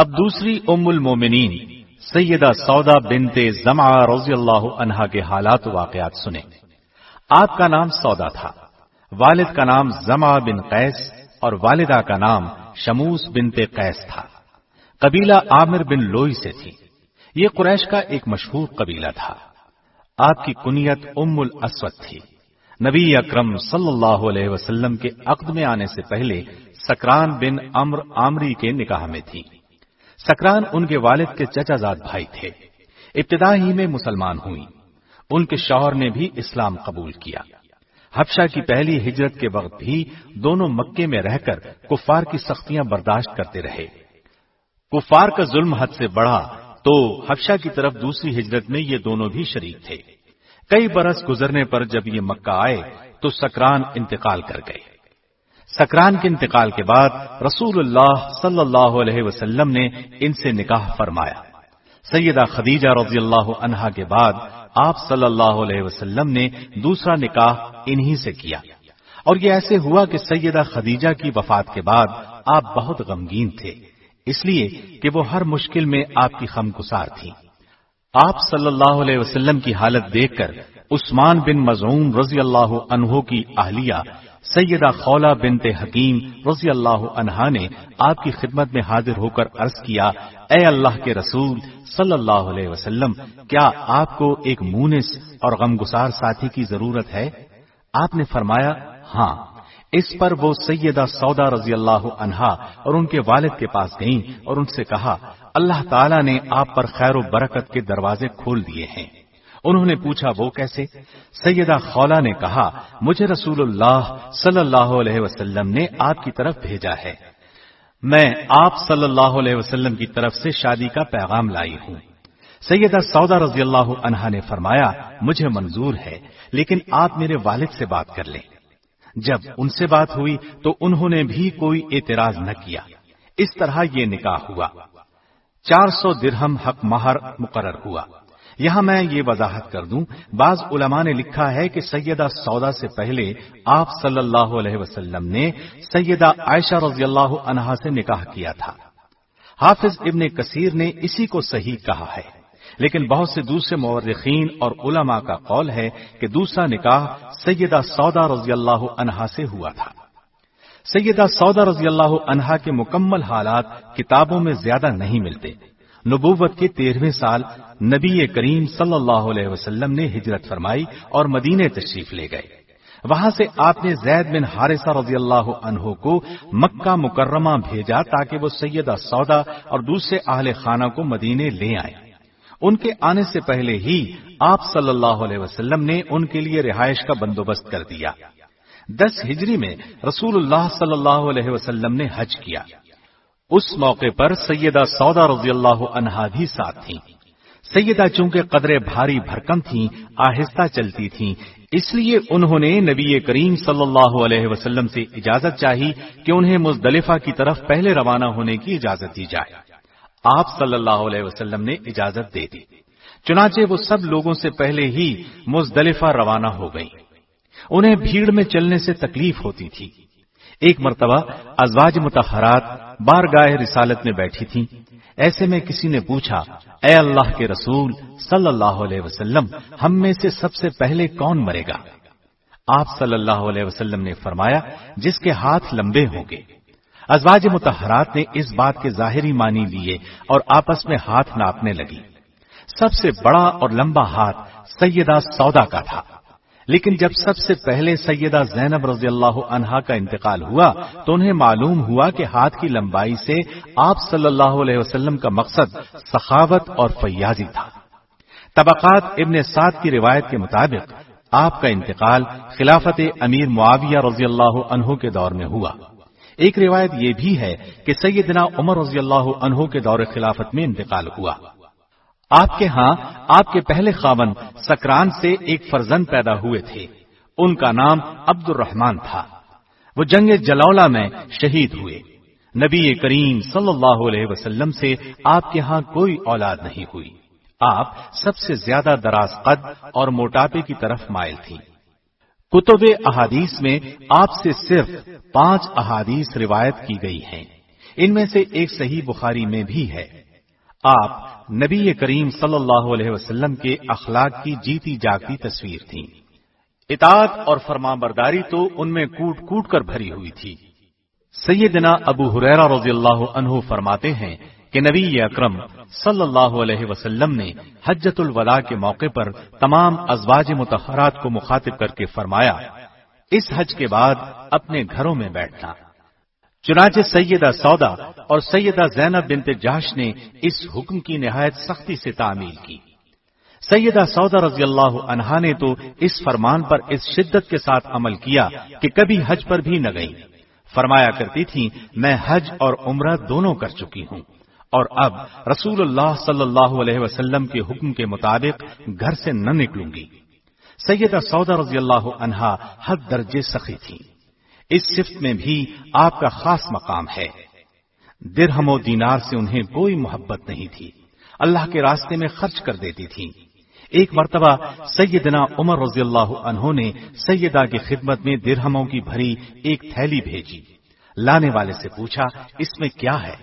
اب دوسری ام المومنین، سیدہ سودا بنت زمع رضی اللہ عنہا کے حالات و واقعات سنیں۔ آپ کا نام سودا تھا، والد کا نام زما بن قیس اور والدہ کا نام شموس بنت قیس تھا۔ قبیلہ عامر بن لوئی سے تھی۔ یہ قریش کا ایک مشہور قبیلہ تھا۔ آپ کی کنیت ام الاسود تھی۔ نبی اکرم صلی اللہ علیہ وسلم کے عقد میں آنے سے پہلے سکران بن امر آمری کے نکاح میں تھی۔ سکران ان کے والد کے چچا زاد بھائی تھے۔ ابتدا ہی میں مسلمان ہوئی ان کے شوہر نے بھی اسلام قبول کیا۔ حفشہ کی پہلی ہجرت کے وقت بھی دونوں مکے میں رہ کر کفار کی سختیاں برداشت کرتے رہے۔ کفار کا ظلم حد سے بڑھا تو حفشہ کی طرف دوسری ہجرت میں یہ دونوں بھی شریک تھے۔ کئی برس گزرنے پر جب یہ مکہ آئے تو سکران انتقال کر گئے۔ سکران کے انتقال کے بعد رسول اللہ صلی اللہ علیہ وسلم نے ان سے نکاح فرمایا۔ سیدہ خدیجہ رضی اللہ عنہا کے بعد آپ صلی اللہ علیہ وسلم نے دوسرا نکاح انہی سے کیا۔ اور یہ ایسے ہوا کہ سیدہ خدیجہ کی وفات کے بعد آپ بہت غمگین تھے۔ اس لیے کہ وہ ہر مشکل میں آپ کی خم گسار تھی آپ صلی اللہ علیہ وسلم کی حالت دیکھ کر عثمان بن مزعوم رضی اللہ عنہ کی اہلیہ سیدہ خولا بنت حکیم رضی اللہ عنہا نے آپ کی خدمت میں حاضر ہو کر عرض کیا، اے اللہ کے رسول صلی اللہ علیہ وسلم، کیا آپ کو ایک مونس اور غمگسار ساتھی کی ضرورت ہے؟ آپ نے فرمایا ہاں۔ اس پر وہ سیدہ سودا رضی اللہ عنہا اور ان کے والد کے پاس گئیں اور ان سے کہا، اللہ تعالیٰ نے آپ پر خیر و برکت کے دروازے کھول دیے ہیں۔ انہوں نے پوچھا وہ کیسے؟ سیدہ خولا نے کہا، مجھے رسول اللہ صلی اللہ علیہ وسلم نے آپ کی طرف بھیجا ہے۔ میں آپ صلی اللہ علیہ وسلم کی طرف سے شادی کا پیغام لائی ہوں۔ سیدہ سودا رضی اللہ عنہا نے فرمایا، مجھے منظور ہے، لیکن آپ میرے والد سے بات کر لیں۔ جب ان سے بات ہوئی تو انہوں نے بھی کوئی اعتراض نہ کیا۔ اس طرح یہ نکاح ہوا۔ چار سو درہم حق مہر مقرر ہوا۔ یہاں میں یہ وضاحت کر دوں، بعض علماء نے لکھا ہے کہ سیدہ سودا سے پہلے آپ صلی اللہ علیہ وسلم نے سیدہ عائشہ رضی اللہ عنہا سے نکاح کیا تھا۔ حافظ ابن کثیر نے اسی کو صحیح کہا ہے۔ لیکن بہت سے دوسرے مورخین اور علماء کا قول ہے کہ دوسرا نکاح سیدہ سودا رضی اللہ عنہا سے ہوا تھا۔ سیدہ سودا رضی اللہ عنہا کے مکمل حالات کتابوں میں زیادہ نہیں ملتے۔ نبوت کے تیرہویں سال نبی کریم صلی اللہ علیہ وسلم نے ہجرت فرمائی اور مدینے تشریف لے گئے۔ وہاں سے آپ نے زید بن حارثہ رضی اللہ عنہ کو مکہ مکرمہ بھیجا تاکہ وہ سیدہ سودا اور دوسرے اہل خانہ کو مدینے لے آئے۔ ان کے آنے سے پہلے ہی آپ صلی اللہ علیہ وسلم نے ان کے لیے رہائش کا بندوبست کر دیا۔ دس ہجری میں رسول اللہ صلی اللہ علیہ وسلم نے حج کیا۔ اس موقع پر سیدہ سودا رضی اللہ عنہا بھی ساتھ تھیں۔ سیدہ چونکہ قدرے بھاری بھرکم تھیں، آہستہ چلتی تھیں۔ اس لیے انہوں نے نبی کریم صلی اللہ علیہ وسلم سے اجازت چاہی کہ انہیں مزدلفہ کی طرف پہلے روانہ ہونے کی اجازت دی جائے۔ آپ صلی اللہ علیہ وسلم نے اجازت دے دی۔ چنانچہ وہ سب لوگوں سے پہلے ہی مزدلفہ روانہ ہو گئی انہیں بھیڑ میں چلنے سے تکلیف ہوتی تھی۔ ایک مرتبہ ازواج متحرات بار گاہ رسالت میں بیٹھی تھی ایسے میں کسی نے پوچھا، اے اللہ کے رسول صلی اللہ علیہ وسلم، ہم میں سے سب سے پہلے کون مرے گا؟ آپ صلی اللہ علیہ وسلم نے فرمایا، جس کے ہاتھ لمبے ہوں گے۔ ازواج متحرات نے اس بات کے ظاہری معنی لیے اور آپس میں ہاتھ ناپنے لگی۔ سب سے بڑا اور لمبا ہاتھ سیدہ سودا کا تھا۔ لیکن جب سب سے پہلے سیدہ زینب رضی اللہ عنہا کا انتقال ہوا تو انہیں معلوم ہوا کہ ہاتھ کی لمبائی سے آپ صلی اللہ علیہ وسلم کا مقصد سخاوت اور فیاضی تھا۔ طبقات ابن سعد کی روایت کے مطابق آپ کا انتقال خلافت امیر معاویہ رضی اللہ عنہ کے دور میں ہوا۔ ایک روایت یہ بھی ہے کہ سیدنا عمر رضی اللہ عنہ کے دور خلافت میں انتقال ہوا۔ آپ کے ہاں آپ کے پہلے خاون سکران سے ایک فرزند پیدا ہوئے تھے۔ ان کا نام عبد الرحمان تھا۔ وہ جنگ جلولا میں شہید ہوئے۔ نبی کریم صلی اللہ علیہ وسلم سے آپ کے ہاں کوئی اولاد نہیں ہوئی۔ آپ سب سے زیادہ دراز قد اور موٹاپے کی طرف مائل تھی کتب احادیث میں آپ سے صرف پانچ احادیث روایت کی گئی ہیں۔ ان میں سے ایک صحیح بخاری میں بھی ہے۔ آپ نبی کریم صلی اللہ علیہ وسلم کے اخلاق کی جیتی جاگتی تصویر تھی اطاعت اور فرما برداری تو ان میں کوٹ کوٹ کر بھری ہوئی تھی۔ سیدنا ابو حریرا رضی اللہ عنہ فرماتے ہیں کہ نبی اکرم صلی اللہ علیہ وسلم نے حجت الوداع کے موقع پر تمام ازواج متحرات کو مخاطب کر کے فرمایا، اس حج کے بعد اپنے گھروں میں بیٹھنا۔ چنانچہ سیدہ سودا اور سیدہ زینب بنت جاش نے اس حکم کی نہایت سختی سے تعمیل کی۔ سیدہ سودا رضی اللہ عنہا نے تو اس فرمان پر اس شدت کے ساتھ عمل کیا کہ کبھی حج پر بھی نہ گئی۔ فرمایا کرتی تھی میں حج اور عمرہ دونوں کر چکی ہوں۔ اور اب رسول اللہ صلی اللہ علیہ وسلم کے حکم کے مطابق گھر سے نہ نکلوں گی۔ سیدہ سودا رضی اللہ عنہا حد درجے سخی تھی اس صفت میں بھی آپ کا خاص مقام ہے۔ درہم و دینار سے انہیں کوئی محبت نہیں تھی۔ اللہ کے راستے میں خرچ کر دیتی تھی ایک مرتبہ سیدنا عمر رضی اللہ عنہ نے سیدہ کی خدمت میں درہموں کی بھری ایک تھیلی بھیجی۔ لانے والے سے پوچھا، اس میں کیا ہے؟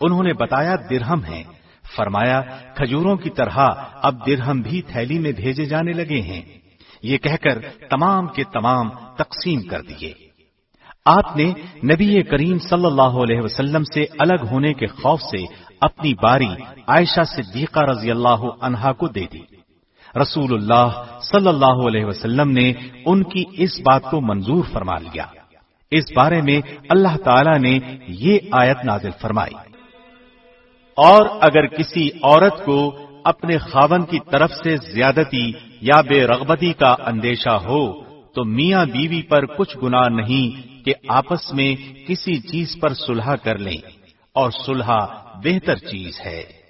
انہوں نے بتایا، درہم ہے فرمایا، کھجوروں کی طرح اب درہم بھی تھیلی میں بھیجے جانے لگے ہیں۔ یہ کہہ کر تمام کے تمام تقسیم کر دیے۔ آپ نے نبی کریم صلی اللہ علیہ وسلم سے الگ ہونے کے خوف سے اپنی باری عائشہ صدیقہ رضی اللہ عنہا کو دے دی۔ رسول اللہ صلی اللہ علیہ وسلم نے ان کی اس بات کو منظور فرما لیا۔ اس بارے میں اللہ تعالی نے یہ آیت نازل فرمائی۔ اور اگر کسی عورت کو اپنے خاون کی طرف سے زیادتی یا بے رغبتی کا اندیشہ ہو، تو میاں بیوی پر کچھ گناہ نہیں کہ آپس میں کسی چیز پر صلح کر لیں اور صلح بہتر چیز ہے۔